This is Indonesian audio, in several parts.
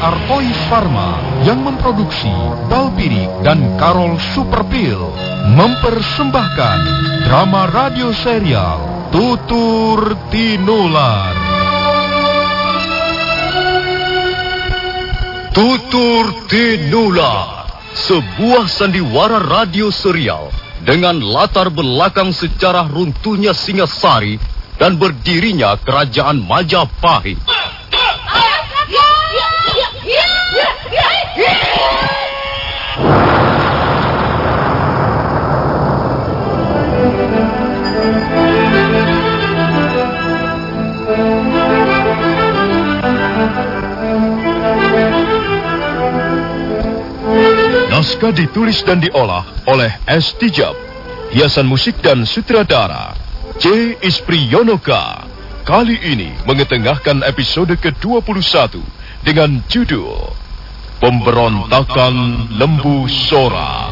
Artois Pharma yang memproduksi Balpirik dan Karol Superpil mempersembahkan drama radio serial Tutur Tinular. Tutur Tinular, sebuah sandiwara radio serial dengan latar belakang sejarah runtuhnya Singasari dan berdirinya kerajaan Majapahit. Naskah ditulis dan diolah oleh S. Tijab. Hiasan musik dan sutradara C. Ispriyonoka. Kali ini mengetengahkan episode ke-21 dengan judul Pemberontakan Lembu Sora.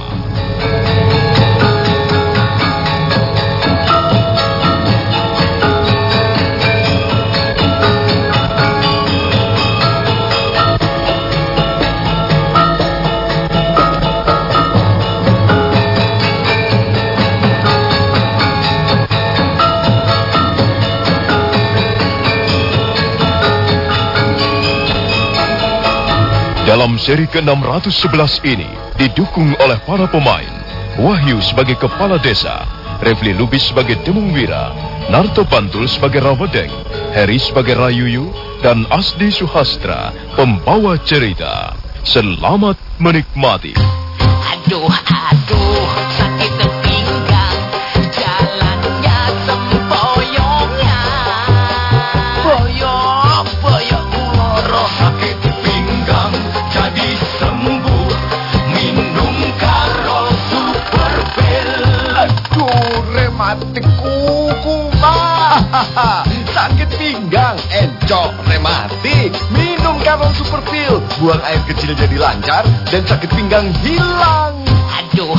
Dalam seri ke-611 ini didukung oleh para pemain Wahyu sebagai kepala desa, Refli Lubis sebagai Demung Wira, Narto Bantul sebagai Rawedeng, Heri sebagai Rayuyu, dan Asdi Suhastra pembawa cerita. Selamat menikmati. Aduh, aduh, mah. Sakit pinggang, encok, rematik. Minum Karol Super Pill. Buang air kecil jadi lancar dan sakit pinggang hilang. Aduh,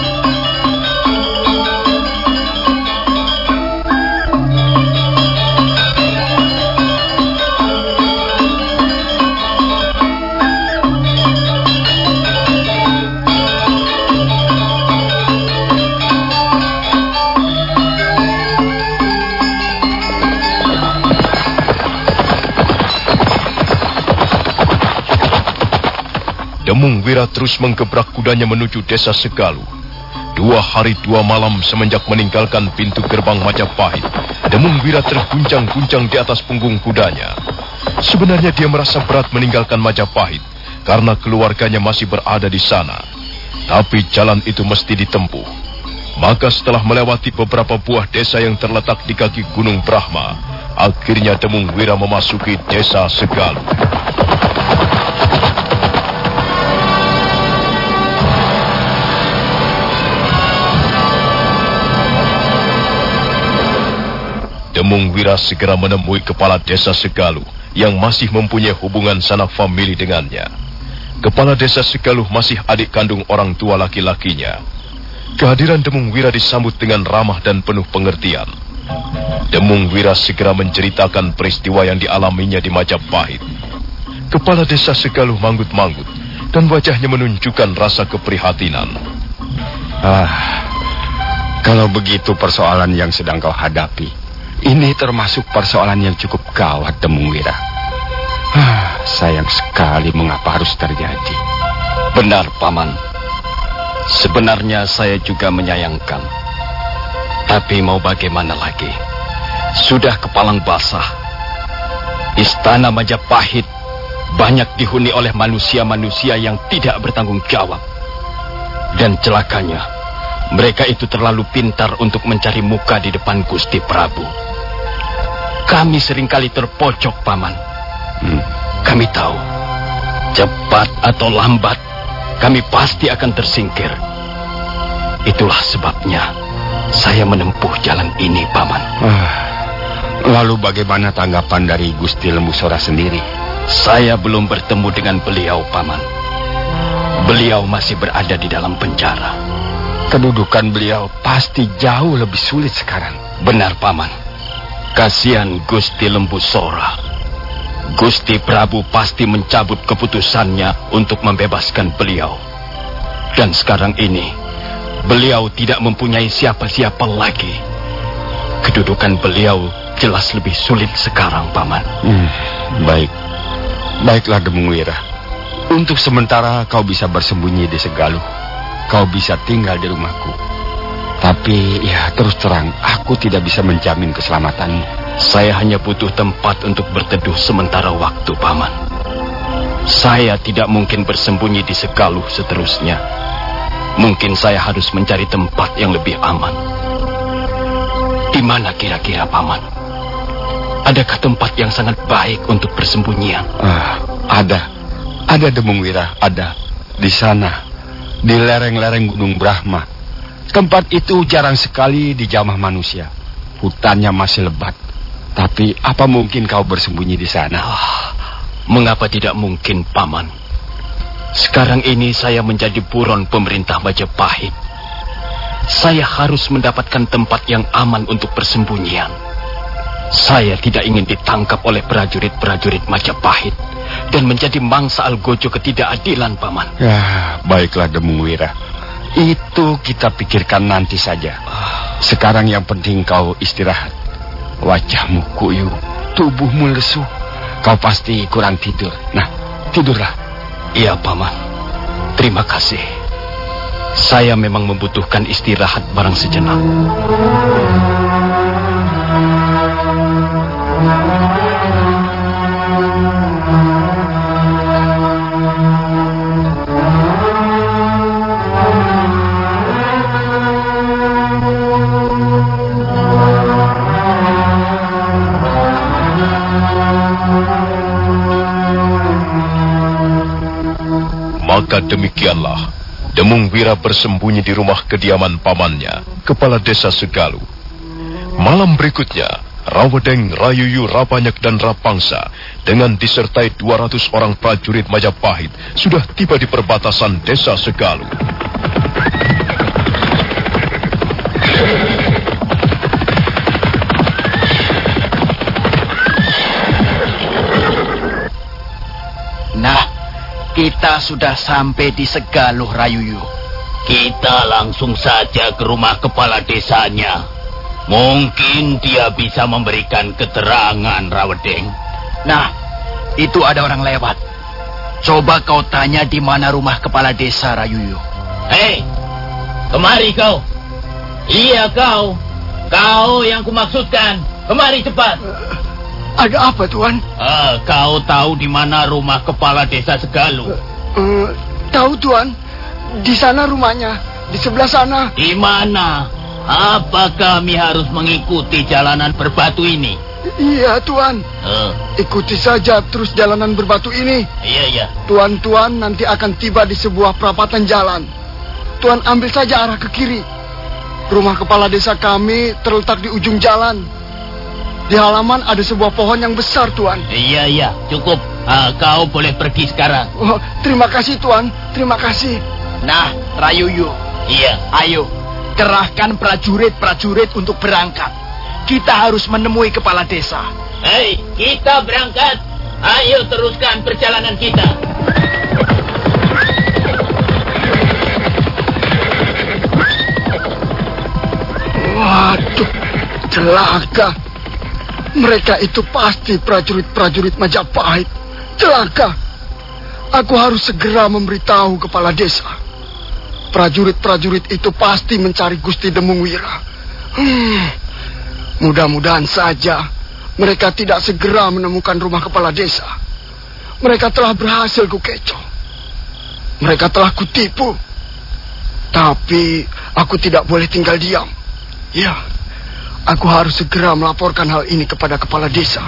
Terus menggebrak kudanya menuju desa Segalu. Dua hari dua malam semenjak meninggalkan pintu gerbang Majapahit, Demung Wira terguncang-guncang di atas punggung kudanya. Sebenarnya dia merasa berat meninggalkan Majapahit karena keluarganya masih berada di sana. Tapi jalan itu mesti ditempuh. Maka setelah melewati beberapa buah desa yang terletak di kaki Gunung Brahma, akhirnya Demung Wira memasuki desa Segalu. Demung Wira segera menemui kepala desa Segaluh yang masih mempunyai hubungan sanak famili dengannya. Kepala desa Segaluh masih adik kandung orang tua laki-lakinya. Kehadiran Demung Wira disambut dengan ramah dan penuh pengertian. Demung Wira segera menceritakan peristiwa yang dialaminya di Majapahit. Kepala desa Segaluh manggut-manggut dan wajahnya menunjukkan rasa keprihatinan. Ah, kalau begitu persoalan yang sedang kau hadapi, ini termasuk persoalan yang cukup gawat, Demung Wira. Ah, sayang sekali mengapa harus terjadi. Benar, Paman. Sebenarnya saya juga menyayangkan. Tapi mau bagaimana lagi? Sudah kepalang basah. Istana Majapahit banyak dihuni oleh manusia-manusia yang tidak bertanggung jawab. Dan celakanya, mereka itu terlalu pintar untuk mencari muka di depan Gusti Prabu. Kami sering kali terpojok, Paman. Hmm. Kami tahu, cepat atau lambat, kami pasti akan tersingkir. Itulah sebabnya saya menempuh jalan ini, Paman. Ah, lalu bagaimana tanggapan dari Gusti Lembu Sora sendiri? Saya belum bertemu dengan beliau, Paman. Beliau masih berada di dalam penjara. Kedudukan beliau pasti jauh lebih sulit sekarang. Benar, Paman. Kasihan Gusti Lembu Sora. Gusti Prabu pasti mencabut keputusannya untuk membebaskan beliau. Dan sekarang ini, beliau tidak mempunyai siapa-siapa lagi. Kedudukan beliau jelas lebih sulit sekarang, Paman. Hmm, baik. Baiklah Demung Wira. Untuk sementara kau bisa bersembunyi di Segaluh. Kau bisa tinggal di rumahku. Tapi ya terus terang aku tidak bisa menjamin keselamatanmu. Saya hanya butuh tempat untuk berteduh sementara waktu, Paman. Saya tidak mungkin bersembunyi di Segaluh seterusnya. Mungkin saya harus mencari tempat yang lebih aman. Di mana kira-kira, Paman? Adakah tempat yang sangat baik untuk persembunyian? Ah, ada. Ada Demung Wira, ada. Di sana. Di lereng-lereng Gunung Brahma. Tempat itu jarang sekali dijamah manusia. Hutannya masih lebat. Tapi apa mungkin kau bersembunyi di sana? Ah, mengapa tidak mungkin, Paman? Sekarang ini saya menjadi buron pemerintah Majapahit. Saya harus mendapatkan tempat yang aman untuk persembunyian. Saya tidak ingin ditangkap oleh prajurit-prajurit Majapahit dan menjadi mangsa algojo ketidakadilan, Paman. Ya, baiklah Demung Wira. Itu kita pikirkan nanti saja. Sekarang yang penting kau istirahat. Wajahmu kuyu, tubuhmu lesu. Kau pasti kurang tidur. Nah, tidurlah. Iya, Paman. Terima kasih. Saya memang membutuhkan istirahat barang sejenak. Maka demikianlah, Demung Wira bersembunyi di rumah kediaman pamannya, kepala desa Segalu. Malam berikutnya, Rawedeng, Rayuyu, Rapanyak, dan Rapangsa dengan disertai 200 orang prajurit Majapahit sudah tiba di perbatasan desa Segalu. Kita sudah sampai di Segaluh Rayuyu. Kita langsung saja ke rumah kepala desanya. Mungkin dia bisa memberikan keterangan, Rawedeng. Nah, itu ada orang lewat. Coba kau tanya di mana rumah kepala desa Rayuyu. Hei, kemari kau. Iya kau. Kau yang kumaksudkan. Kemari cepat. Ada apa, Tuan? Ah, kau tahu di mana rumah kepala desa Segalu? Eh, tahu, Tuan. Di sana rumahnya. Di sebelah sana. Di mana? Apa kami harus mengikuti jalanan berbatu ini? Iya, Tuan. Eh, Ikuti saja terus jalanan berbatu ini. iya, iya. Tuan-tuan nanti akan tiba di sebuah perapatan jalan. Tuan ambil saja arah ke kiri. Rumah kepala desa kami terletak di ujung jalan. Di halaman ada sebuah pohon yang besar, Tuan. Iya, iya. Cukup. Ah, kau boleh pergi sekarang. Oh, terima kasih, Tuan. Terima kasih. Nah, Rayuyu, Iya. ayo. Kerahkan prajurit-prajurit untuk berangkat. Kita harus menemui kepala desa. Hei, kita berangkat. Ayo teruskan perjalanan kita. Waduh, celaka. Mereka itu pasti prajurit-prajurit Majapahit. Celaka. Aku harus segera memberitahu kepala desa. Prajurit-prajurit itu pasti mencari Gusti Demung Wira. Hmm, mudah-mudahan saja mereka tidak segera menemukan rumah kepala desa. Mereka telah berhasil kukecoh. Mereka telah kutipu. Tapi aku tidak boleh tinggal diam. Ya, aku harus segera melaporkan hal ini kepada kepala desa.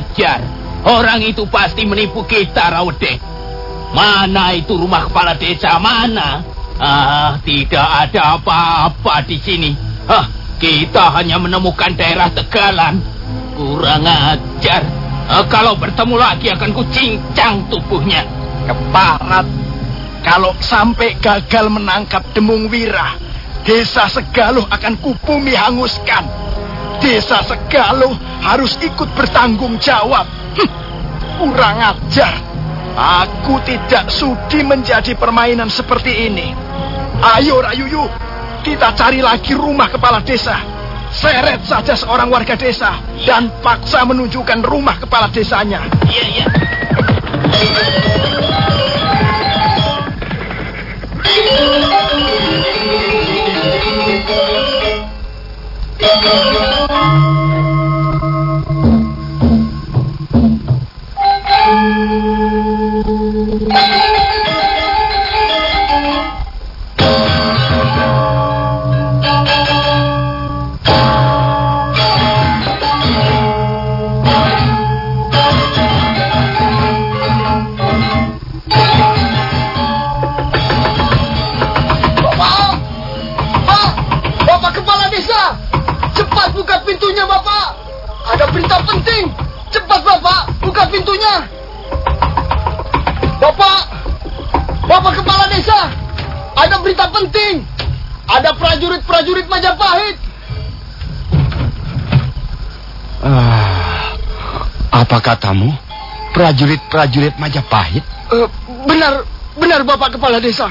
Ajar. Orang itu pasti menipu kita, Rawedek. Mana itu rumah kepala desa? Mana? Ah, tidak ada apa-apa di sini. Hah, kita hanya menemukan daerah Tegalan. Kurang ajar. Ah, kalau bertemu lagi akan kucincang tubuhnya. Keparat. Kalau sampai gagal menangkap Demung Wira, desa Segaluh akan kubumi hanguskan. Desa Segaluh harus ikut bertanggung jawab. Hm, kurang ajar. Aku tidak sudi menjadi permainan seperti ini. Ayo Rayuyu, kita cari lagi rumah kepala desa. Seret saja seorang warga desa dan paksa menunjukkan rumah kepala desanya. Iya, iya. Bapak! Katamu? Prajurit-prajurit Majapahit? Eh, benar, benar Bapak Kepala Desa.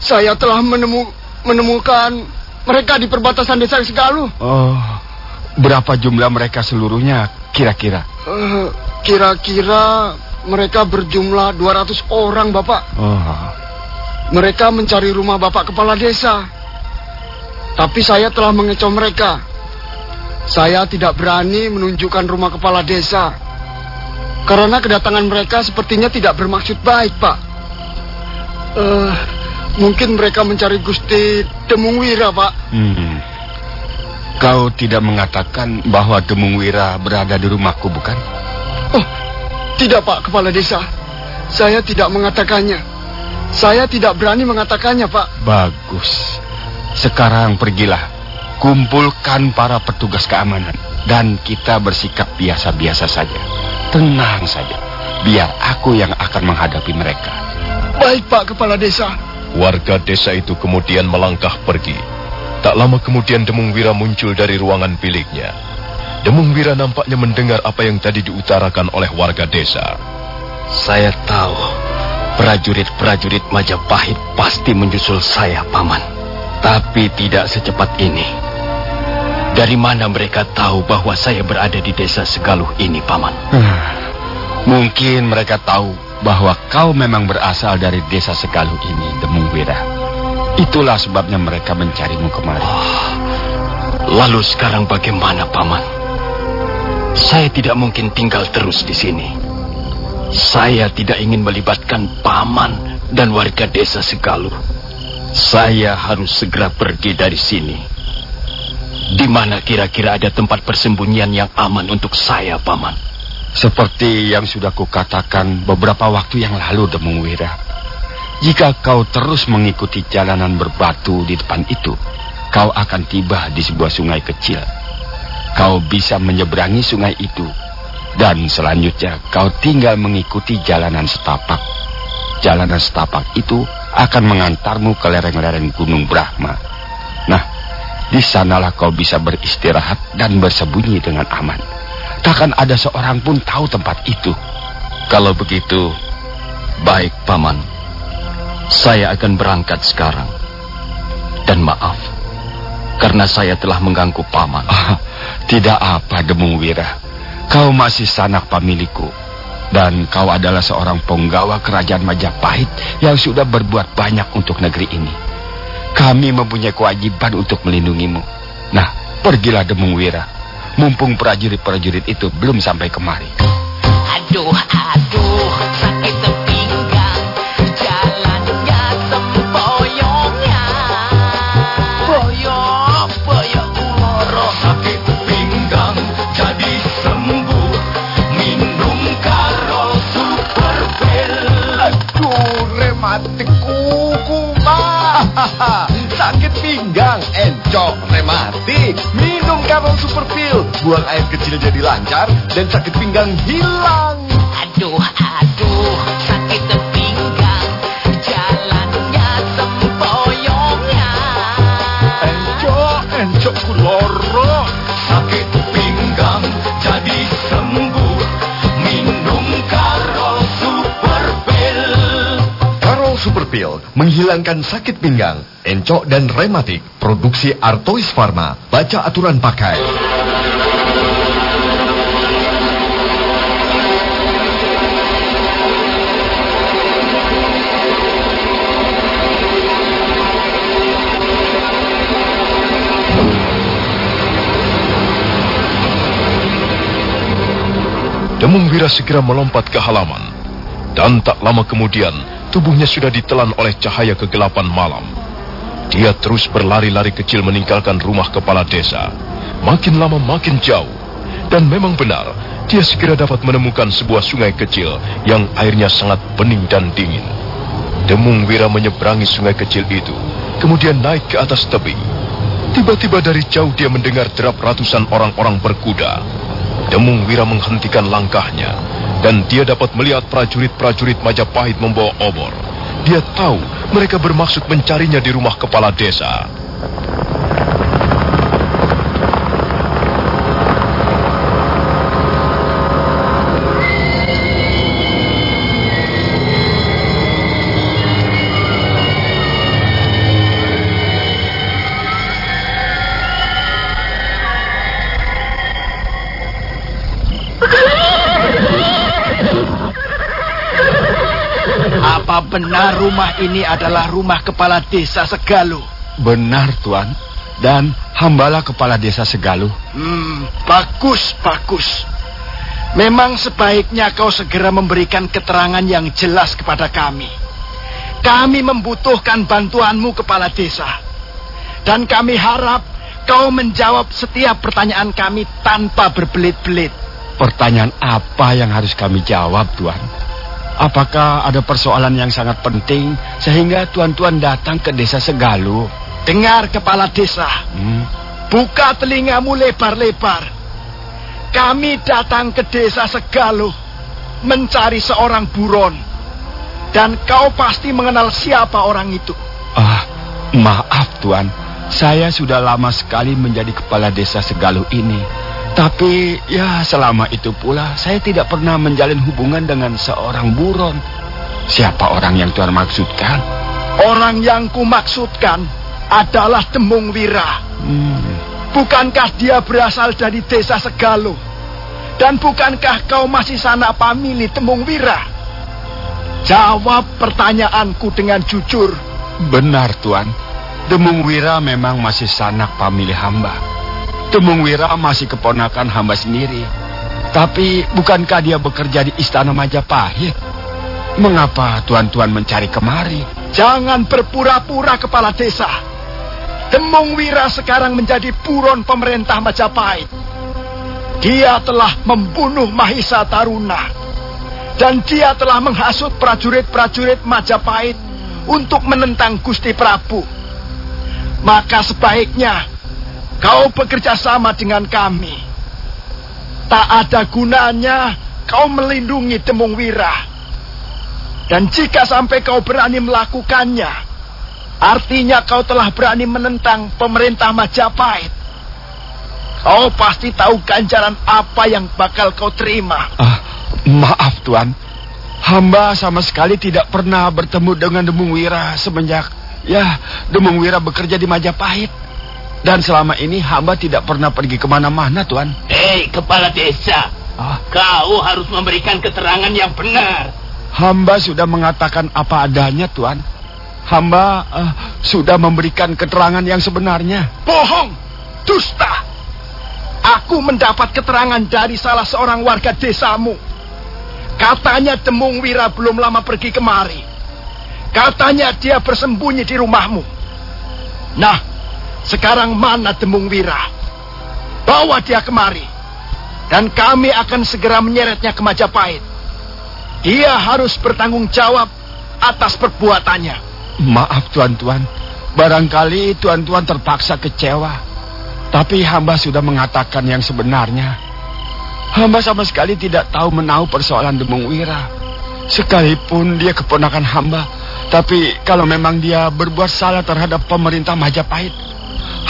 Saya telah menemu, menemukan mereka di perbatasan desa Segaluh. Oh, berapa jumlah mereka seluruhnya kira-kira? Eh, Kira-kira mereka berjumlah 200 orang, Bapak. Oh, Mereka mencari rumah Bapak Kepala Desa. Tapi saya telah mengecoh mereka. Saya tidak berani menunjukkan rumah Kepala Desa. Karena kedatangan mereka sepertinya tidak bermaksud baik, Pak. Eh, mungkin mereka mencari Gusti Demung Wira, Pak. hmm. Kau tidak mengatakan bahwa Demung Wira berada di rumahku, bukan? Oh, tidak Pak Kepala Desa. Saya tidak mengatakannya. Saya tidak berani mengatakannya, Pak. Bagus. Sekarang pergilah. Kumpulkan para petugas keamanan. Dan kita bersikap biasa-biasa saja. Tenang saja. Biar aku yang akan menghadapi mereka. Baik, Pak Kepala Desa. Warga desa itu kemudian melangkah pergi. Tak lama kemudian Demung Wira muncul dari ruangan biliknya. Demung Wira nampaknya mendengar apa yang tadi diutarakan oleh warga desa. Saya tahu prajurit-prajurit Majapahit pasti menyusul saya, Paman. Tapi tidak secepat ini. Dari mana mereka tahu bahwa saya berada di desa Segaluh ini, Paman? Mungkin mereka tahu bahwa kau memang berasal dari desa Segaluh ini, Demung Wira. Itulah sebabnya mereka mencarimu kemari. Lalu sekarang bagaimana, Paman? Saya tidak mungkin tinggal terus di sini. Saya tidak ingin melibatkan Paman dan warga desa Segaluh. Saya harus segera pergi dari sini. Di mana kira-kira ada tempat persembunyian yang aman untuk saya, Paman? Seperti yang sudah kukatakan beberapa waktu yang lalu, Demung Wira. Jika kau terus mengikuti jalanan berbatu di depan itu, kau akan tiba di sebuah sungai kecil. Kau bisa menyeberangi sungai itu, dan selanjutnya kau tinggal mengikuti jalanan setapak. Jalanan setapak itu akan mengantarmu ke lereng-lereng Gunung Brahma. Di sanalah kau bisa beristirahat dan bersembunyi dengan aman. Takkan ada seorang pun tahu tempat itu. Kalau begitu, baik, Paman. Saya akan berangkat sekarang. Dan maaf, karena saya telah mengganggu Paman. Ah, tidak apa, Demung Wira. Kau masih sanak pamiliku. Dan kau adalah seorang penggawa kerajaan Majapahit yang sudah berbuat banyak untuk negeri ini. Kami mempunyai kewajiban untuk melindungimu. Nah, pergilah Demung Wira. Mumpung prajurit-prajurit itu belum sampai kemari. Aduh, aduh, sakit pinggang. Jalannya sempoyongnya. Boyong, boyong loro sakit pinggang jadi sembuh. Minum karo super pil. Aduh, kuku, kumah. encok, rematik. Minum Karol Super Pill. Buang air kecil jadi lancar dan sakit pinggang hilang. Aduh, Pill menghilangkan sakit pinggang, encok dan rematik. Produksi Artois Pharma. Baca aturan pakai. Demung Wira segera melompat ke halaman. Dan tak lama kemudian, tubuhnya sudah ditelan oleh cahaya kegelapan malam. Dia terus berlari-lari kecil meninggalkan rumah kepala desa. Makin lama makin jauh. Dan memang benar, dia segera dapat menemukan sebuah sungai kecil yang airnya sangat bening dan dingin. Demung Wira menyeberangi sungai kecil itu, kemudian naik ke atas tebing. Tiba-tiba dari jauh dia mendengar derap ratusan orang-orang berkuda. Demung Wira menghentikan langkahnya dan dia dapat melihat prajurit-prajurit Majapahit membawa obor. Dia tahu mereka bermaksud mencarinya di rumah kepala desa. Rumah ini adalah rumah kepala desa Segalu? Benar, Tuan. Dan hambalah kepala desa Segaluh. Hmm, bagus, bagus. Memang sebaiknya kau segera memberikan keterangan yang jelas kepada kami. Kami membutuhkan bantuanmu kepala desa. Dan kami harap kau menjawab setiap pertanyaan kami tanpa berbelit-belit. Pertanyaan apa yang harus kami jawab, Tuan? Apakah ada persoalan yang sangat penting sehingga tuan-tuan datang ke desa Segaluh? Dengar kepala desa, Hmm, buka telingamu lebar-lebar. Kami datang ke desa Segaluh mencari seorang buron. Dan kau pasti mengenal siapa orang itu. Ah, maaf Tuan. Saya sudah lama sekali menjadi kepala desa Segaluh ini. Tapi ya selama itu pula saya tidak pernah menjalin hubungan dengan seorang buron. Siapa orang yang Tuan maksudkan? Orang yang kumaksudkan adalah Demung Wira. Hmm, Bukankah dia berasal dari desa Segaluh? Dan bukankah kau masih sanak pamili Temung Wira? Jawab pertanyaanku dengan jujur. benar Tuan. Demung Wira memang masih sanak pamilih hamba. Demung Wira masih keponakan hamba sendiri. Tapi bukankah dia bekerja di istana Majapahit? Mengapa tuan-tuan mencari kemari? Jangan berpura-pura kepala desa. Demung Wira sekarang menjadi buron pemerintah Majapahit. Dia telah membunuh Mahisa Taruna. Dan dia telah menghasut prajurit-prajurit Majapahit untuk menentang Gusti Prabu. Maka sebaiknya kau bekerja sama dengan kami. Tak ada gunanya kau melindungi Demung Wira. Dan jika sampai kau berani melakukannya, artinya kau telah berani menentang pemerintah Majapahit. Kau pasti tahu ganjaran apa yang bakal kau terima. Ah, maaf Tuan. Hamba sama sekali tidak pernah bertemu dengan Demung Wira semenjak ya Demung Wira bekerja di Majapahit. Dan selama ini hamba tidak pernah pergi ke mana-mana Tuan. Hei, kepala desa. Ah, Kau harus memberikan keterangan yang benar. hamba sudah mengatakan apa adanya Tuan. Hamba eh, sudah memberikan keterangan yang sebenarnya. Bohong! Dusta! Aku mendapat keterangan dari salah seorang warga desamu. Katanya Demung Wira belum lama pergi kemari. Katanya dia bersembunyi di rumahmu. Nah, sekarang mana Demung Wira? Bawa dia kemari. Dan kami akan segera menyeretnya ke Majapahit. Dia harus bertanggung jawab atas perbuatannya. Maaf tuan-tuan, barangkali tuan-tuan terpaksa kecewa. Tapi hamba sudah mengatakan yang sebenarnya. Hamba sama sekali tidak tahu menahu persoalan Demung Wira. Sekalipun dia keponakan hamba, tapi kalau memang dia berbuat salah terhadap pemerintah Majapahit,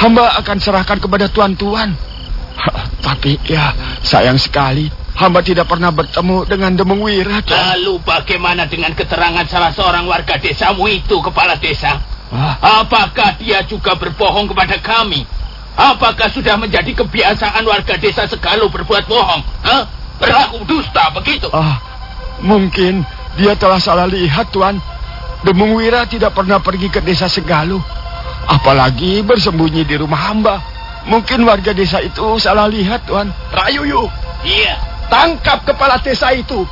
hamba akan serahkan kepada tuan-tuan. Tapi ya, sayang sekali, hamba tidak pernah bertemu dengan Demung Wira. Tuan. Lalu bagaimana dengan keterangan salah seorang warga desamu itu, kepala desa? Ah, Apakah dia juga berbohong kepada kami? Apakah sudah menjadi kebiasaan warga desa Segalu berbuat bohong? Hah? Berlaku dusta begitu? ah, mungkin dia telah salah lihat, Tuan. Demung Wira tidak pernah pergi ke desa Segalu. Apalagi bersembunyi di rumah hamba. Mungkin warga desa itu salah lihat, Tuan. Rayuyu, Iya. tangkap kepala desa itu.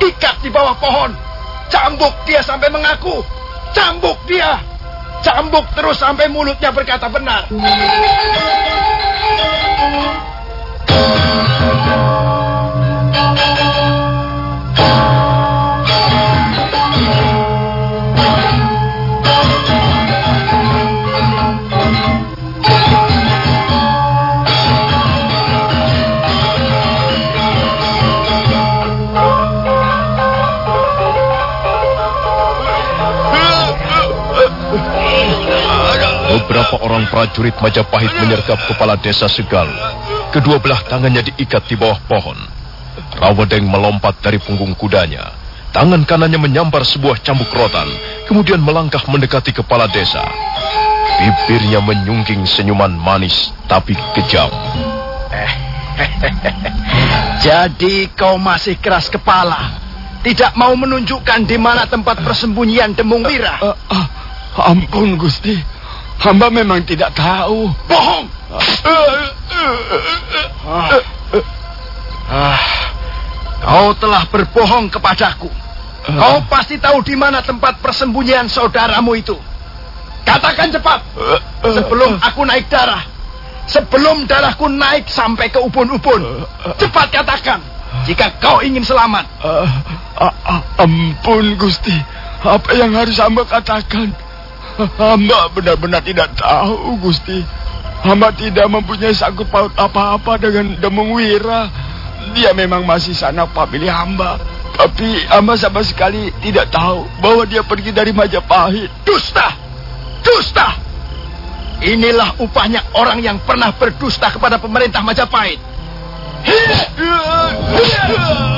Ikat di bawah pohon. Cambuk dia sampai mengaku. Cambuk dia. Cambuk terus sampai mulutnya berkata benar. Beberapa orang prajurit Majapahit menyergap kepala desa Segalu. Kedua belah tangannya diikat di bawah pohon. Rawedeng melompat dari punggung kudanya. Tangan kanannya menyambar sebuah cambuk rotan, kemudian melangkah mendekati kepala desa. Bibirnya menyungging senyuman manis tapi kejam. Jadi kau masih keras kepala. Tidak mau menunjukkan di mana tempat persembunyian Demung Wira. Ah, ah, ampun, Gusti. Hamba memang tidak tahu. Bohong. Ah, kau telah berbohong kepadaku. Kau pasti tahu di mana tempat persembunyian saudaramu itu. Katakan cepat. Sebelum aku naik darah. Sebelum darahku naik sampai ke ubun-ubun. Cepat katakan. Jika kau ingin selamat. Ah, ah, ah, ampun, Gusti. Apa yang harus hamba katakan? Hamba benar-benar tidak tahu, Gusti. Hamba tidak mempunyai sangkut paut apa-apa dengan Demung Wira. Dia memang masih sanak pamili hamba. Tapi hamba sama sekali tidak tahu bahwa dia pergi dari Majapahit. Dusta. Dusta. Inilah upahnya orang yang pernah berdusta kepada pemerintah Majapahit. Aduh,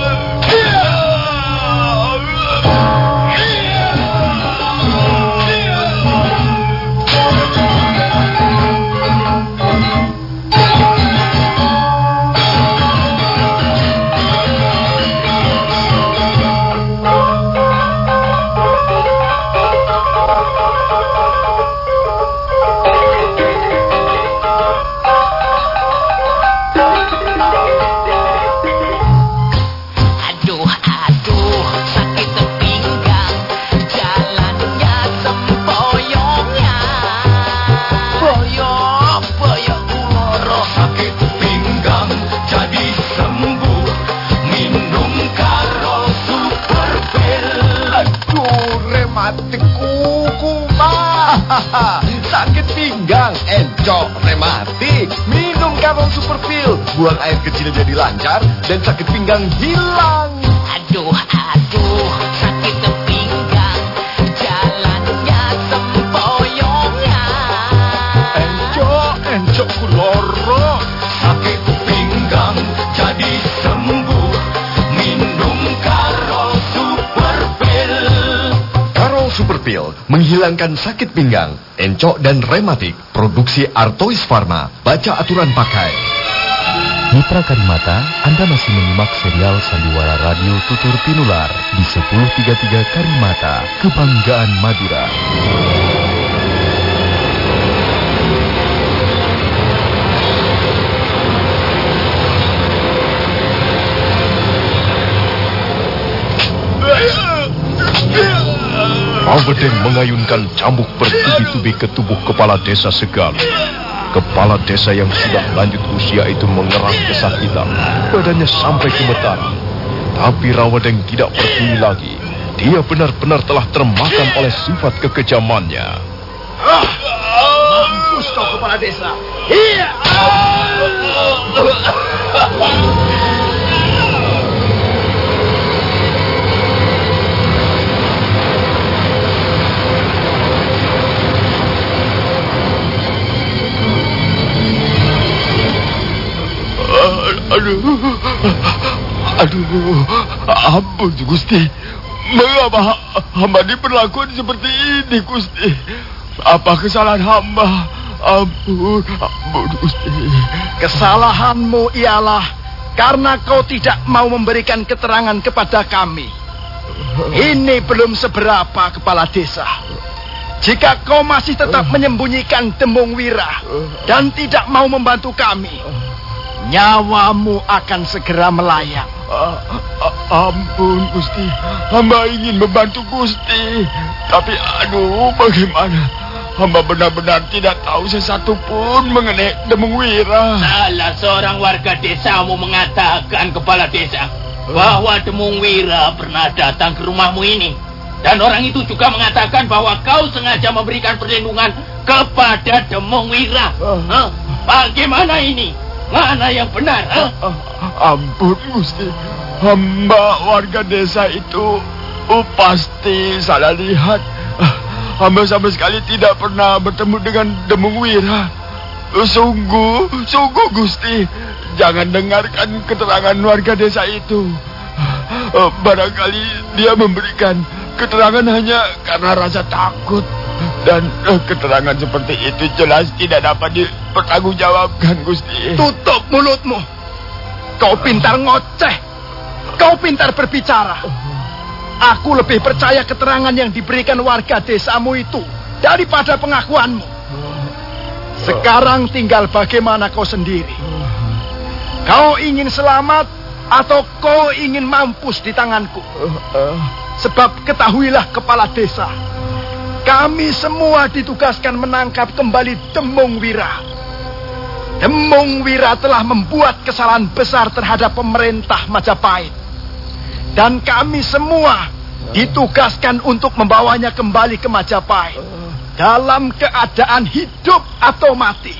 Dan sakit pinggang hilang. Aduh, aduh, sakit pinggang. Jalannya sempoyongnya. Encok, encok kuloro. Sakit pinggang jadi sembuh. Minum karo super pil Karo super pil menghilangkan sakit pinggang, encok dan rematik. Produksi Artois Pharma. Baca aturan pakai Mitra Karimata, Anda masih menyimak serial Sandiwara Radio Tutur Tinular di 1033 Karimata, Kebanggaan Madura. Rawedeng mengayunkan cambuk bertubi-tubi ke tubuh kepala desa Segalu. Kepala desa yang sudah lanjut usia itu mengerang kesakitan. Badannya sampai gemetaran. Tapi Rawedeng tidak peduli lagi. dia benar-benar telah termakan oleh sifat kekejamannya. Mampus kau kepala desa. Iya. Aduh, aduh, ampun Gusti. Mengapa hamba diperlakukan seperti ini Gusti? Apa kesalahan hamba? Ampun, ampun Gusti. Kesalahanmu ialah karena kau tidak mau memberikan keterangan kepada kami. Ini belum seberapa kepala desa. Jika kau masih tetap menyembunyikan Demung Wira dan tidak mau membantu kami, nyawamu akan segera melayang. A- a- ampun Gusti, hamba ingin membantu Gusti. Tapi aduh, bagaimana? Hamba benar-benar tidak tahu sesuatu pun mengenai Demung Wira. Salah seorang warga desamu mengatakan kepala desa bahwa Demung Wira pernah datang ke rumahmu ini. Dan orang itu juga mengatakan bahwa kau sengaja memberikan perlindungan kepada Demung Wira. Hah? Bagaimana ini? Mana yang benar? Hah? Ah, Ampun Gusti, hamba warga desa itu oh, pasti salah lihat. Ah, Hamba sama sekali tidak pernah bertemu dengan Demung Wira. Oh, Sungguh, sungguh Gusti, jangan dengarkan keterangan warga desa itu. Ah, Barangkali dia memberikan keterangan hanya karena rasa takut. Dan eh, keterangan seperti itu jelas tidak dapat dipertanggungjawabkan Gusti. Tutup mulutmu. Kau pintar ngoceh. Kau pintar berbicara. Aku lebih percaya keterangan yang diberikan warga desamu itu daripada pengakuanmu. Sekarang tinggal bagaimana kau sendiri. Kau ingin selamat atau kau ingin mampus di tanganku? Sebab ketahuilah kepala desa. Kami semua ditugaskan menangkap kembali Demung Wira. Demung Wira telah membuat kesalahan besar terhadap pemerintah Majapahit. Dan kami semua ditugaskan untuk membawanya kembali ke Majapahit. Dalam keadaan hidup atau mati.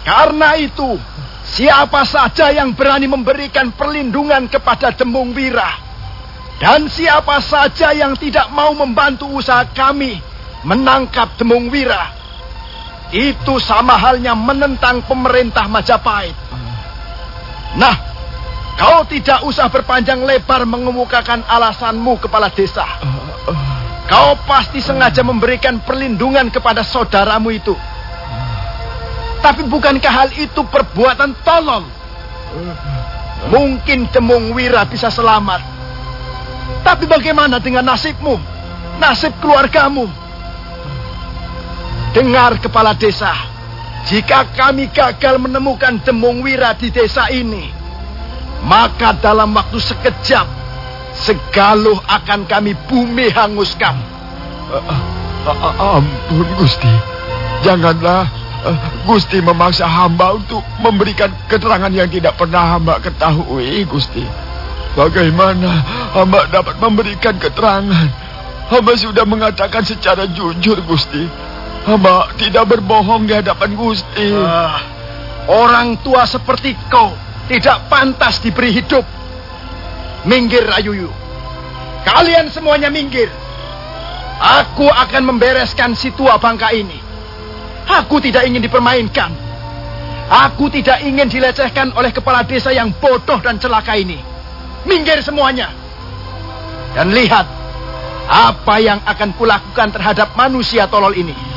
Karena itu, siapa saja yang berani memberikan perlindungan kepada Demung Wira dan siapa saja yang tidak mau membantu usaha kami menangkap Demung Wira, itu sama halnya menentang pemerintah Majapahit. Nah, kau tidak usah berpanjang lebar mengemukakan alasanmu kepala desa. Kau pasti sengaja memberikan perlindungan kepada saudaramu itu. Tapi bukankah hal itu perbuatan tolol? Mungkin Demung Wira bisa selamat. Tapi bagaimana dengan nasibmu? Nasib keluargamu? Dengar kepala desa, jika kami gagal menemukan Demung Wira di desa ini, maka dalam waktu sekejap, segaluh akan kami bumi hanguskan. A- a- Ampun Gusti, janganlah eh, Gusti memaksa hamba untuk memberikan keterangan yang tidak pernah hamba ketahui Gusti. Bagaimana hamba dapat memberikan keterangan? Hamba sudah mengatakan secara jujur Gusti. Hamba tidak berbohong di hadapan Gusti. Ah, orang tua seperti kau tidak pantas diberi hidup. Minggir Rayuyu. Kalian semuanya minggir. Aku akan membereskan si tua bangka ini. Aku tidak ingin dipermainkan. Aku tidak ingin dilecehkan oleh kepala desa yang bodoh dan celaka ini. Minggir semuanya. Dan lihat apa yang akan kulakukan terhadap manusia tolol ini.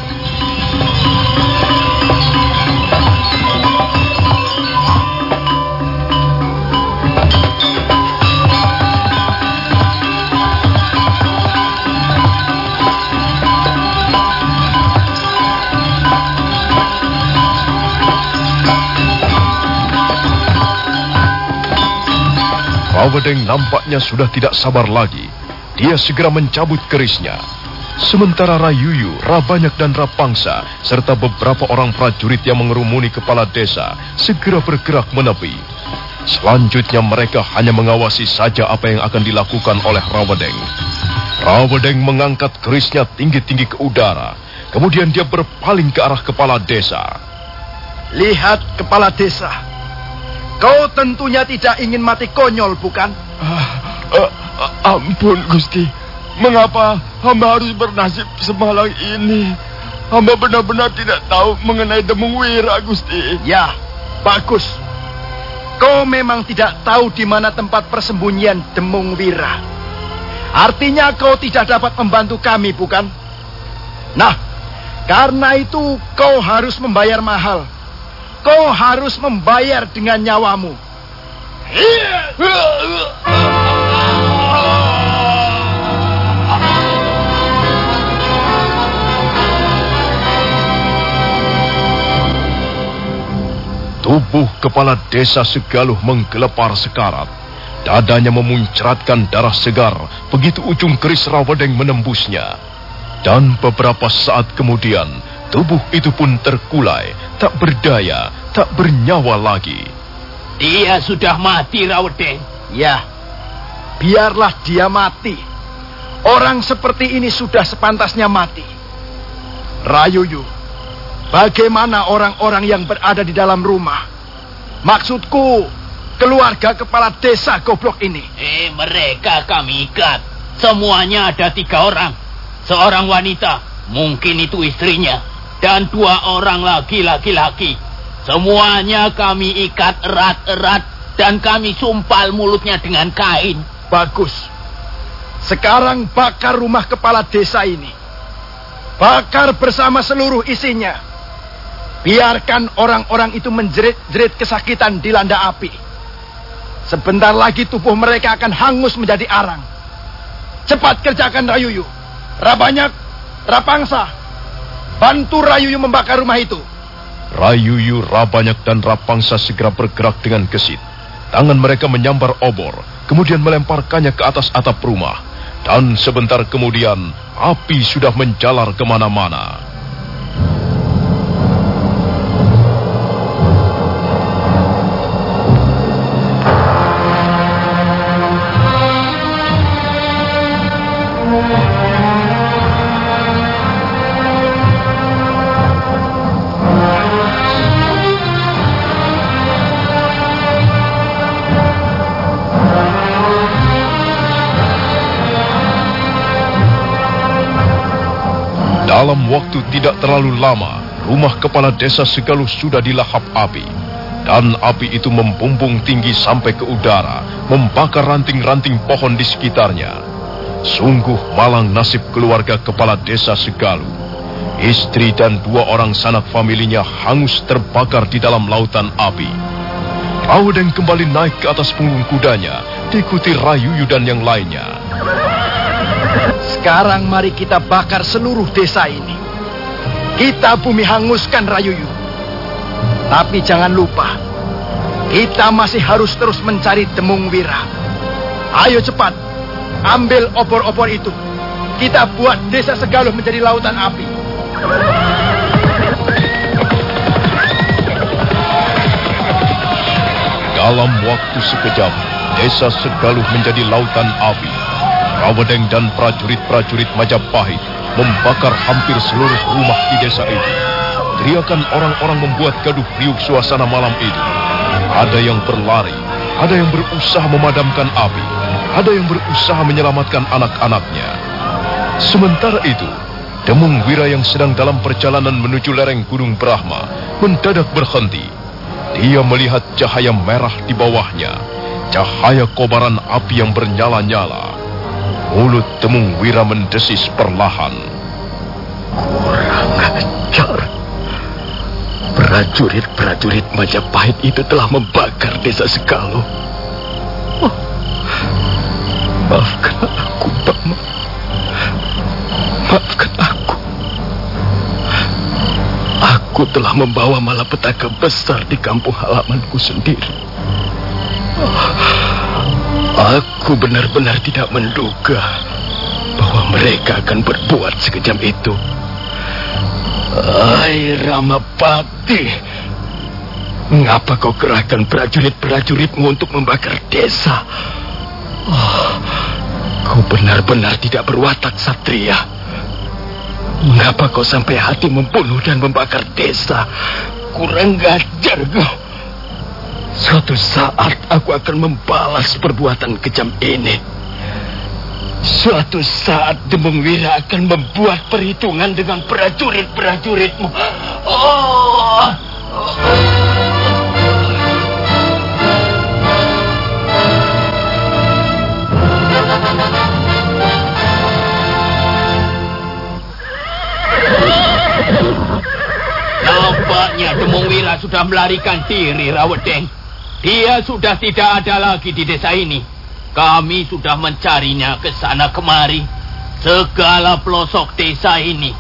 Bawedeng nampaknya sudah tidak sabar lagi. Dia segera mencabut kerisnya. Sementara Rayuyu, Rabanyak dan Rapangsa, serta beberapa orang prajurit yang mengerumuni kepala desa, segera bergerak menepi. Selanjutnya mereka hanya mengawasi saja apa yang akan dilakukan oleh Rawedeng. Rawedeng mengangkat kerisnya tinggi-tinggi ke udara. Kemudian dia berpaling ke arah kepala desa. Lihat kepala desa. Kau tentunya tidak ingin mati konyol, bukan? Ah, ah, ah, ampun Gusti, mengapa hamba harus bernasib semalang ini? Hamba benar-benar tidak tahu mengenai Demung Wira, Gusti. Ya, bagus. Kau memang tidak tahu di mana tempat persembunyian Demung Wira. Artinya kau tidak dapat membantu kami, bukan? Nah, karena itu kau harus membayar mahal. Kau harus membayar dengan nyawamu. Tubuh kepala desa Segaluh menggelepar sekarat. Dadanya memuncratkan darah segar begitu ujung keris Rawedeng menembusnya. Dan beberapa saat kemudian, tubuh itu pun terkulai, tak berdaya, tak bernyawa lagi. Dia sudah mati, Rawedeng. Ya, biarlah dia mati. Orang seperti ini sudah sepantasnya mati. Rayuyu, bagaimana orang-orang yang berada di dalam rumah? Maksudku, keluarga kepala desa goblok ini. Eh, mereka kami ikat. Semuanya ada tiga orang. Seorang wanita, mungkin itu istrinya. Dan dua orang lagi laki-laki. Semuanya kami ikat erat-erat. Dan kami sumpal mulutnya dengan kain. Bagus. Sekarang bakar rumah kepala desa ini. Bakar bersama seluruh isinya. Biarkan orang-orang itu menjerit-jerit kesakitan dilanda api. Sebentar lagi tubuh mereka akan hangus menjadi arang. Cepat kerjakan Rayuyu. Rabanyak, Rapangsa. Bantu Rayuyu membakar rumah itu. Rayuyu, Rabanyak, dan Rapangsa segera bergerak dengan gesit. Tangan mereka menyambar obor, kemudian melemparkannya ke atas atap rumah. Dan sebentar kemudian, api sudah menjalar ke mana-mana. Tidak terlalu lama, rumah kepala desa Segaluh sudah dilahap api. Dan api itu membumbung tinggi sampai ke udara, membakar ranting-ranting pohon di sekitarnya. Sungguh malang nasib keluarga kepala desa Segaluh. Istri dan dua orang sanak familinya hangus terbakar di dalam lautan api. Raudeng kembali naik ke atas punggung kudanya, diikuti Rayuyu dan yang lainnya. Sekarang mari kita bakar seluruh desa ini. Kita bumi hanguskan Rayuyu. Tapi jangan lupa, kita masih harus terus mencari Demung Wira. Ayo cepat, ambil obor-obor itu. Kita buat desa Segaluh menjadi lautan api. Dalam waktu sekejap, desa Segaluh menjadi lautan api. Rawedeng dan prajurit-prajurit Majapahit membakar hampir seluruh rumah di desa itu. Teriakan orang-orang membuat gaduh riuh suasana malam itu. Ada yang berlari, ada yang berusaha memadamkan api, ada yang berusaha menyelamatkan anak-anaknya. Sementara itu, Demung Wira yang sedang dalam perjalanan menuju lereng Gunung Brahma mendadak berhenti. Dia melihat cahaya merah di bawahnya, cahaya kobaran api yang bernyala-nyala. Mulut Demung Wira mendesis perlahan. Kurang ajar. Prajurit-prajurit Majapahit itu telah membakar desa Segalo. Oh, maafkan aku, Paman. Maafkan aku. Aku telah membawa malapetaka besar di kampung halamanku sendiri. Aku benar-benar tidak menduga bahwa mereka akan berbuat sekejam itu. Hai Ramapati, Mengapa kau kerahkan prajurit-prajuritmu untuk membakar desa? Oh, kau benar-benar tidak berwatak satria. Mengapa kau sampai hati membunuh dan membakar desa? Kurang gajar kau. Suatu saat aku akan membalas perbuatan kejam ini. Suatu saat Demung Wira akan membuat perhitungan dengan prajurit-prajuritmu. Oh! Nampaknya Demung Wira sudah melarikan diri, Rawedeng. Dia sudah tidak ada lagi di desa ini. Kami sudah mencarinya ke sana kemari. Segala pelosok desa ini.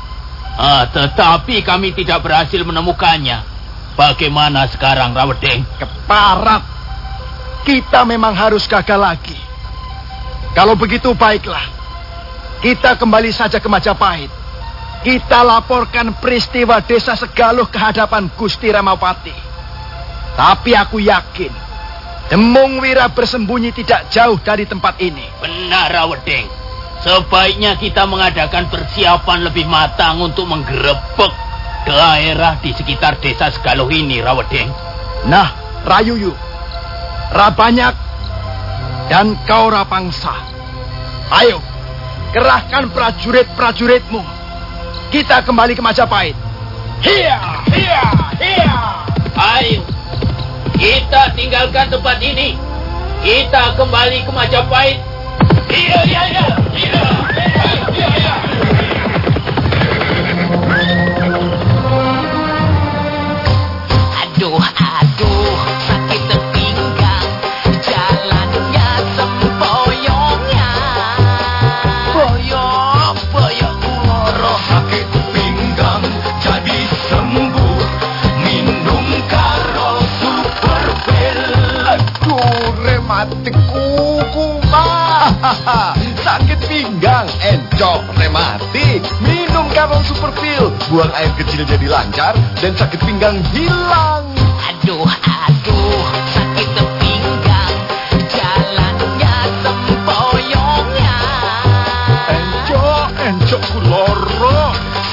Ah, tetapi kami tidak berhasil menemukannya. Bagaimana sekarang, Rawedeng? Keparat. Kita memang harus gagal lagi. Kalau begitu baiklah. Kita kembali saja ke Majapahit. Kita laporkan peristiwa desa Segaluh ke hadapan Gusti Ramapati. Tapi aku yakin Demung Wira bersembunyi tidak jauh dari tempat ini. Benar, Rawedeng. Sebaiknya kita mengadakan persiapan lebih matang untuk menggerebek daerah di sekitar desa Segaluh ini, Rawedeng. Nah, Rayuyu, Rabanyak, dan kau Rapangsa. Ayo, kerahkan prajurit-prajuritmu. Kita kembali ke Majapahit. Hiya, hiya, hiya. Ayo, kita tinggalkan tempat ini. Kita kembali ke Majapahit. Iya, iya, iya. Iya, lancar Dan sakit pinggang hilang Aduh, aduh, sakit pinggang, jalannya sempoyongan. Encok, encok kuloro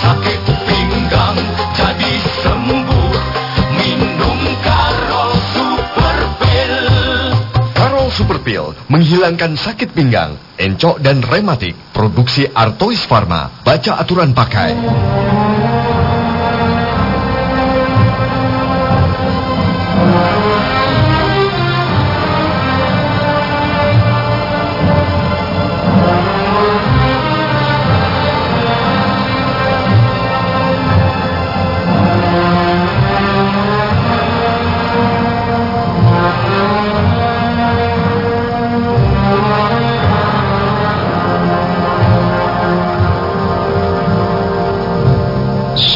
Sakit pinggang jadi sembuh Minum karo super Karo Super Pill menghilangkan sakit pinggang, encok dan rematik. Produksi Artois Pharma. Baca aturan pakai.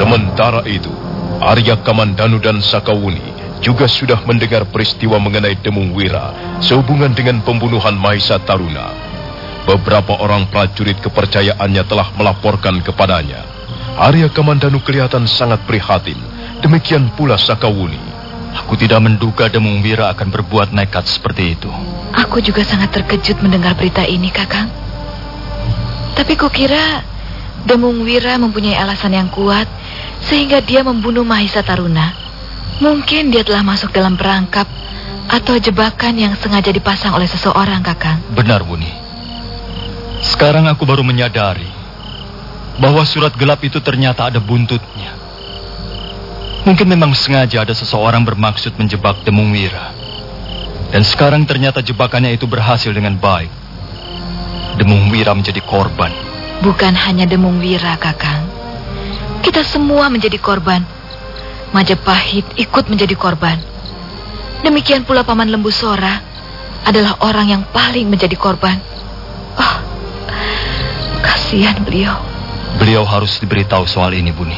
Sementara itu, Arya Kamandanu dan Sakawuni juga sudah mendengar peristiwa mengenai Demung Wira sehubungan dengan pembunuhan Maisa Taruna. Beberapa orang prajurit kepercayaannya telah melaporkan kepadanya. Arya Kamandanu kelihatan sangat prihatin. Demikian pula Sakawuni. Aku tidak menduga Demung Wira akan berbuat nekat seperti itu. Aku juga sangat terkejut mendengar berita ini, Kakang. Tapi kukira Demung Wira mempunyai alasan yang kuat sehingga dia membunuh Mahisa Taruna. Mungkin dia telah masuk dalam perangkap atau jebakan yang sengaja dipasang oleh seseorang, Kakang. Benar, Buni. Sekarang aku baru menyadari bahwa surat gelap itu ternyata ada buntutnya. Mungkin memang sengaja ada seseorang bermaksud menjebak Demung Wira. Dan sekarang ternyata jebakannya itu berhasil dengan baik. Demung Wira menjadi korban. Bukan hanya Demung Wira, Kakang. Kita semua menjadi korban. Majapahit ikut menjadi korban. Demikian pula Paman Lembu Sora adalah orang yang paling menjadi korban. Oh, kasihan beliau. Beliau harus diberitahu soal ini, Buni.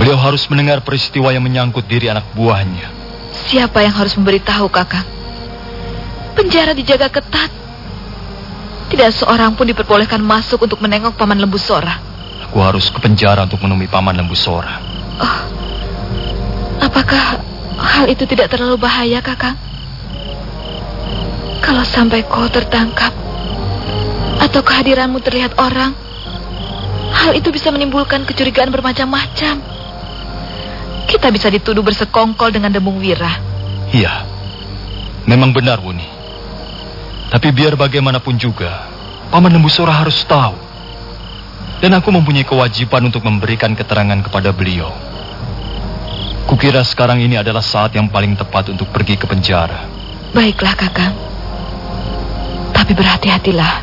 Beliau harus mendengar peristiwa yang menyangkut diri anak buahnya. Siapa yang harus memberitahu, Kakang? Penjara dijaga ketat. Tidak seorang pun diperbolehkan masuk untuk menengok Paman Lembu Sora. Aku harus ke penjara untuk menemui Paman Lembu Sora. Oh, apakah hal itu tidak terlalu bahaya, Kakang? Kalau sampai kau tertangkap atau kehadiranmu terlihat orang, hal itu bisa menimbulkan kecurigaan bermacam-macam. Kita bisa dituduh bersekongkol dengan Demung Wira. Iya, memang benar, Wuni. Tapi biar bagaimanapun juga, Paman Nembusora harus tahu. Dan aku mempunyai kewajiban untuk memberikan keterangan kepada beliau. Kukira sekarang ini adalah saat yang paling tepat untuk pergi ke penjara. Baiklah, Kakang. Tapi berhati-hatilah.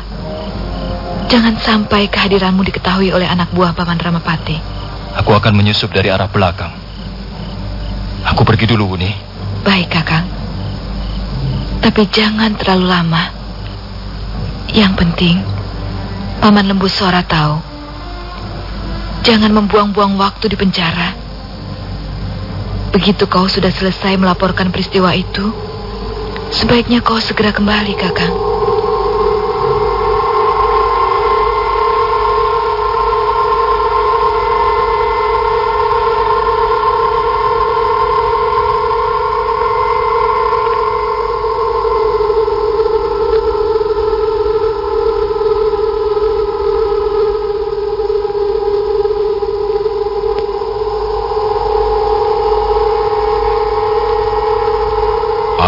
Jangan sampai kehadiranmu diketahui oleh anak buah Paman Ramapati. Aku akan menyusup dari arah belakang. Aku pergi dulu, Wuni. Baik, Kakang. Tapi jangan terlalu lama. Yang penting, Paman Lembu Sora tahu. Jangan membuang-buang waktu di penjara. Begitu kau sudah selesai melaporkan peristiwa itu, sebaiknya kau segera kembali, Kakang.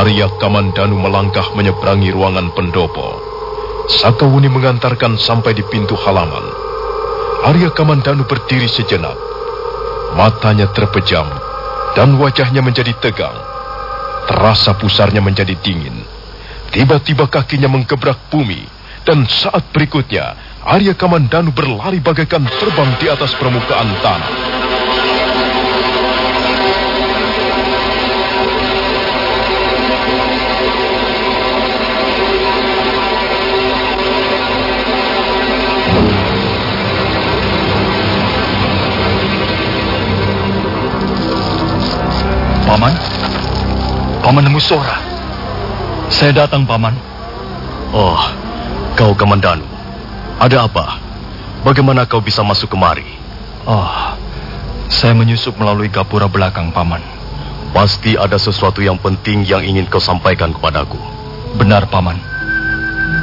Arya Kamandanu melangkah menyeberangi ruangan pendopo. Sakawuni mengantarkan sampai di pintu halaman. Arya Kamandanu berdiri sejenak. Matanya terpejam dan wajahnya menjadi tegang. Terasa pusarnya menjadi dingin. Tiba-tiba kakinya menggebrak bumi dan saat berikutnya Arya Kamandanu berlari bagaikan terbang di atas permukaan tanah. Paman? Paman Musora. Saya datang, Paman. Oh, kau Kamandanu. Ada apa? Bagaimana kau bisa masuk kemari? Oh, saya menyusup melalui gapura belakang, Paman. Pasti ada sesuatu yang penting yang ingin kau sampaikan kepadaku. Benar, Paman.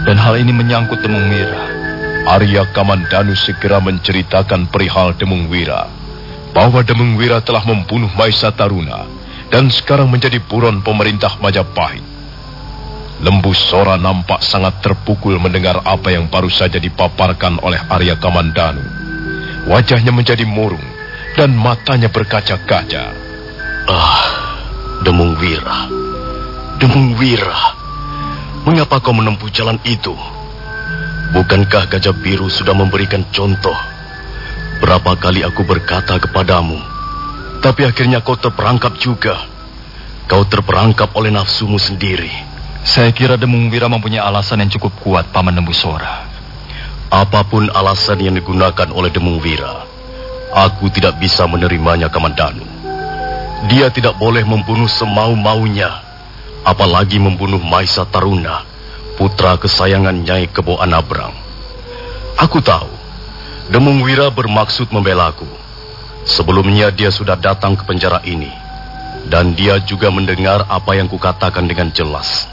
Dan hal ini menyangkut Demung Mira. Arya Kamandanu segera menceritakan perihal Demung Wira. Bahwa Demung Wira telah membunuh Maisa Taruna dan sekarang menjadi buron pemerintah Majapahit. Lembu Sora nampak sangat terpukul mendengar apa yang baru saja dipaparkan oleh Arya Kamandanu. Wajahnya menjadi murung dan matanya berkaca-kaca. Ah, Demung Wira. Demung Wira. Mengapa kau menempuh jalan itu? Bukankah Gajah Biru sudah memberikan contoh? Berapa kali aku berkata kepadamu, tapi akhirnya kau terperangkap juga. Kau terperangkap oleh nafsumu sendiri. Saya kira Demung Wira mempunyai alasan yang cukup kuat, Paman Nembusora. Apa pun alasan yang digunakan oleh Demung Wira, aku tidak bisa menerimanya, Kamandanu. Dia tidak boleh membunuh semau-maunya, apalagi membunuh Maisa Taruna, putra kesayangan Nyai Kebo Anabrang. Aku tahu, Demung Wira bermaksud membelaku. Sebelumnya dia sudah datang ke penjara ini, dan dia juga mendengar apa yang kukatakan dengan jelas.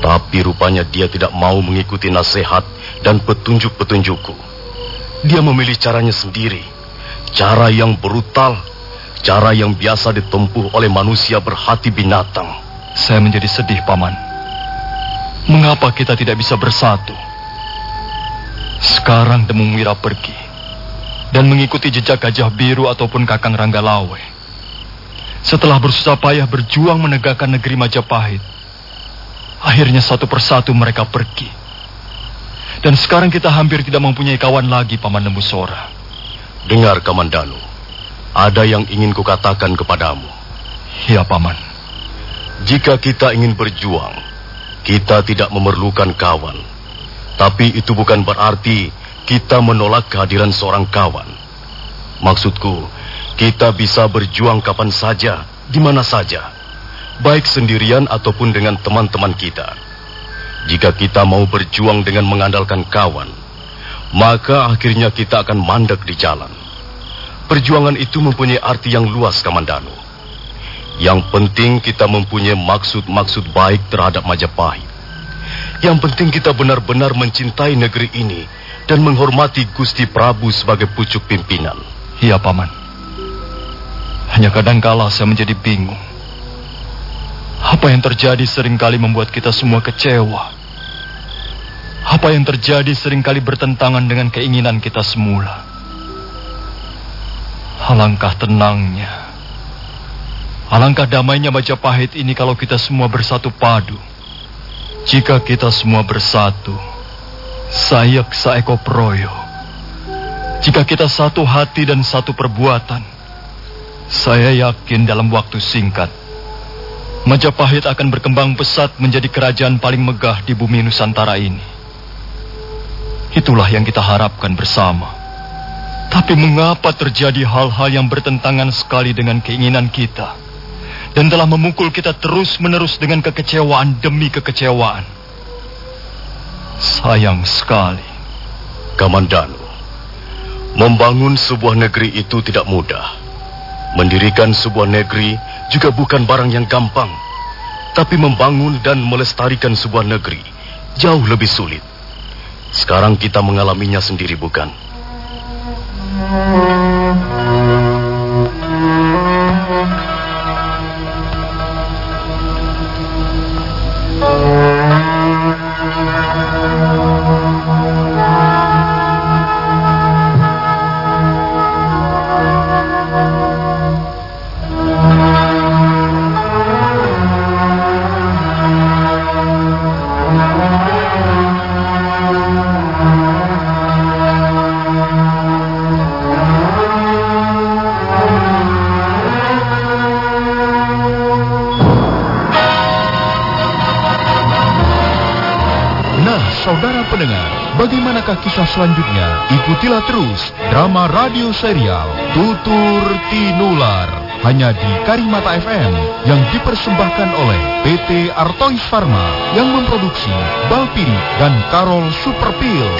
Tapi rupanya dia tidak mau mengikuti nasihat dan petunjuk-petunjukku. Dia memilih caranya sendiri, cara yang brutal, cara yang biasa ditempuh oleh manusia berhati binatang. Saya menjadi sedih, Paman. Mengapa kita tidak bisa bersatu? Sekarang Demung Wira pergi dan mengikuti jejak Gajah Biru ataupun Kakang Ranggalawe. Setelah bersusah payah berjuang menegakkan negeri Majapahit, akhirnya satu persatu mereka pergi. Dan sekarang kita hampir tidak mempunyai kawan lagi, Paman Nembusora. Dengar, Kamandanu. Ada yang ingin kukatakan kepadamu. Ya, Paman. Jika kita ingin berjuang, kita tidak memerlukan kawan. Tapi itu bukan berarti kita menolak kehadiran seorang kawan. Maksudku, kita bisa berjuang kapan saja, di mana saja. Baik sendirian ataupun dengan teman-teman kita. Jika kita mau berjuang dengan mengandalkan kawan, maka akhirnya kita akan mandek di jalan. Perjuangan itu mempunyai arti yang luas, Kamandanu. Yang penting kita mempunyai maksud-maksud baik terhadap Majapahit. Yang penting kita benar-benar mencintai negeri ini dan menghormati Gusti Prabu sebagai pucuk pimpinan. Iya, Paman. Hanya kadangkala saya menjadi bingung. Apa yang terjadi sering kali membuat kita semua kecewa. Apa yang terjadi sering kali bertentangan dengan keinginan kita semula. Alangkah tenangnya. Alangkah damainya Majapahit ini kalau kita semua bersatu padu. Jika kita semua bersatu, sayak saeko proyo. Jika kita satu hati dan satu perbuatan, saya yakin dalam waktu singkat, Majapahit akan berkembang pesat menjadi kerajaan paling megah di bumi Nusantara ini. Itulah yang kita harapkan bersama. Tapi mengapa terjadi hal-hal yang bertentangan sekali dengan keinginan kita? Dan telah memukul kita terus-menerus dengan kekecewaan demi kekecewaan. Sayang sekali. Kamandano, membangun sebuah negeri itu tidak mudah. Mendirikan sebuah negeri juga bukan barang yang gampang. Tapi membangun dan melestarikan sebuah negeri jauh lebih sulit. Sekarang kita mengalaminya sendiri, bukan? Nah, selanjutnya? Ikutilah terus drama radio serial Tutur Tinular hanya di Karimata FM yang dipersembahkan oleh PT Artois Pharma yang memproduksi Balpiri dan Karol Superpil.